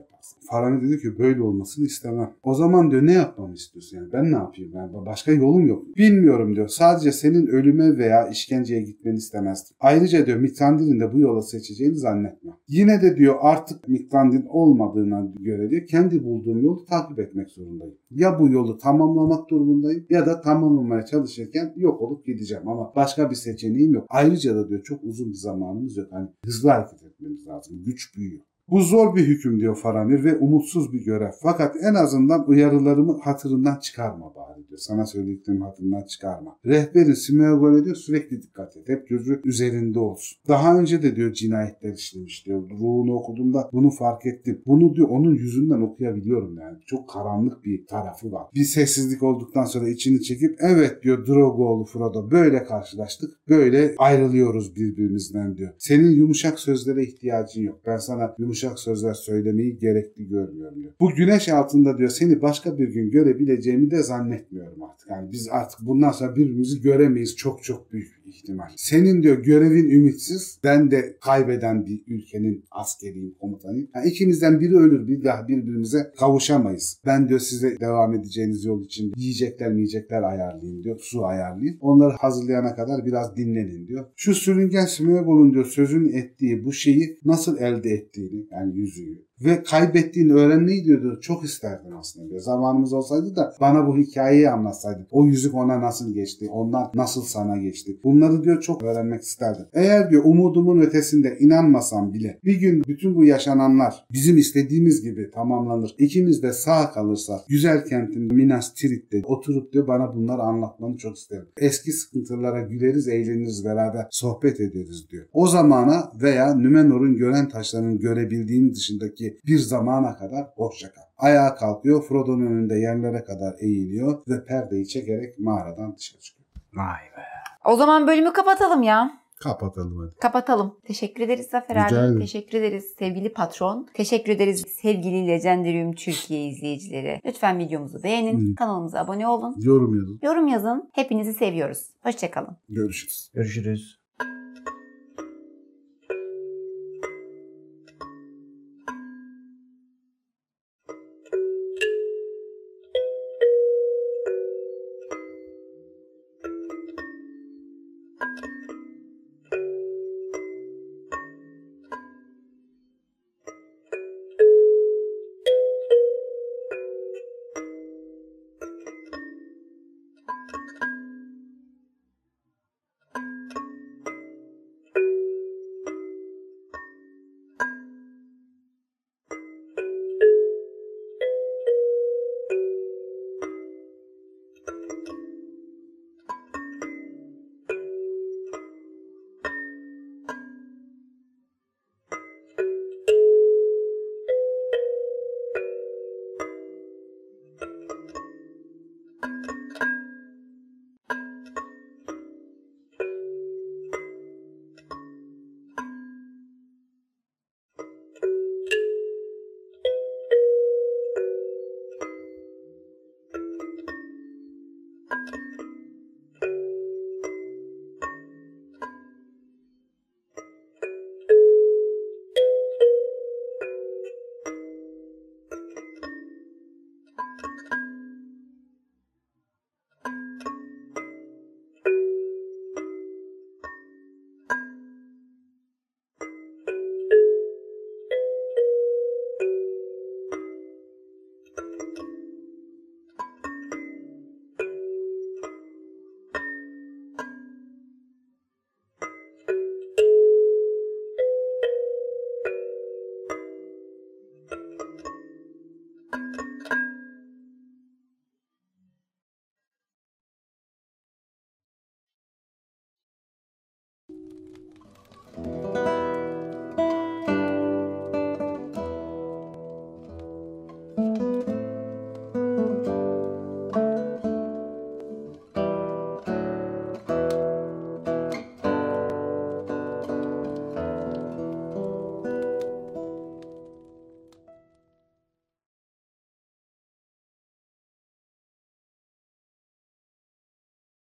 Faramir dedi ki böyle olmasını istemem. O zaman diyor ne yapmamı istiyorsun yani ben ne yapayım ben başka yolum yok. Bilmiyorum diyor sadece senin ölüme veya işkenceye gitmeni istemezdim. Ayrıca diyor Mitrandir'in de bu yola seçeceğini zannetmem. Yine de diyor artık Mitrandir olmadığına göre diyor kendi bulduğum yolu takip etmek zorundayım. Ya bu yolu tamamlamak durumundayım ya da tamamlamaya çalışırken yok olup gideceğim ama başka bir seçeneğim yok. Ayrıca da diyor çok uzun bir zamanımız yok. Hani hızlı hareket etmemiz lazım. Güç büyüyor. Bu zor bir hüküm diyor Faramir ve umutsuz bir görev. Fakat en azından uyarılarımı hatırından çıkarma bari diyor. Sana söylediklerimi hatırından çıkarma. Rehberin Smeagol'e diyor sürekli dikkat et. Hep gözü üzerinde olsun. Daha önce de diyor cinayetler işlemiş diyor. Ruhunu okuduğumda bunu fark ettim. Bunu diyor onun yüzünden okuyabiliyorum yani. Çok karanlık bir tarafı var. Bir sessizlik olduktan sonra içini çekip evet diyor Drogo'lu Frodo böyle karşılaştık. Böyle ayrılıyoruz birbirimizden diyor. Senin yumuşak sözlere ihtiyacın yok. Ben sana yumuşak sözler söylemeyi gerekli görmüyorum diyor. Bu güneş altında diyor seni başka bir gün görebileceğimi de zannetmiyorum artık. Yani biz artık bundan sonra birbirimizi göremeyiz çok çok büyük ihtimal. Senin diyor görevin ümitsiz. Ben de kaybeden bir ülkenin askeriyim, komutanıyım. Yani ikimizden biri ölür bir daha birbirimize kavuşamayız. Ben diyor size devam edeceğiniz yol için yiyecekler yiyecekler ayarlayayım diyor. Su ayarlayayım. Onları hazırlayana kadar biraz dinlenin diyor. Şu sürüngen Smeagol'un diyor sözünü ettiği bu şeyi nasıl elde ettiğini yani yüzüğü ve kaybettiğini öğrenmeyi diyordu. Çok isterdim aslında diyor. Zamanımız olsaydı da bana bu hikayeyi anlatsaydı. O yüzük ona nasıl geçti? Ondan nasıl sana geçti? Bunları diyor çok öğrenmek isterdim. Eğer diyor umudumun ötesinde inanmasam bile bir gün bütün bu yaşananlar bizim istediğimiz gibi tamamlanır. İkimiz de sağ kalırsa güzel kentin Minas Tirith'te oturup diyor bana bunları anlatmanı çok isterim. Eski sıkıntılara güleriz, eğleniriz beraber sohbet ederiz diyor. O zamana veya Nümenor'un gören taşlarının görebildiğin dışındaki bir zamana kadar hoşça kal. Ayağa kalkıyor, Frodo'nun önünde yerlere kadar eğiliyor ve perdeyi çekerek mağaradan dışarı çıkıyor. Vay be. O zaman bölümü kapatalım ya. Kapatalım hadi. Kapatalım. Teşekkür ederiz Zafer Rica abi. ederim. Teşekkür ederiz sevgili patron. Teşekkür ederiz sevgili Legendarium Türkiye izleyicileri. Lütfen videomuzu beğenin. Hı. Kanalımıza abone olun. Yorum yazın. Yorum yazın. Hepinizi seviyoruz. Hoşçakalın. Görüşürüz. Görüşürüz.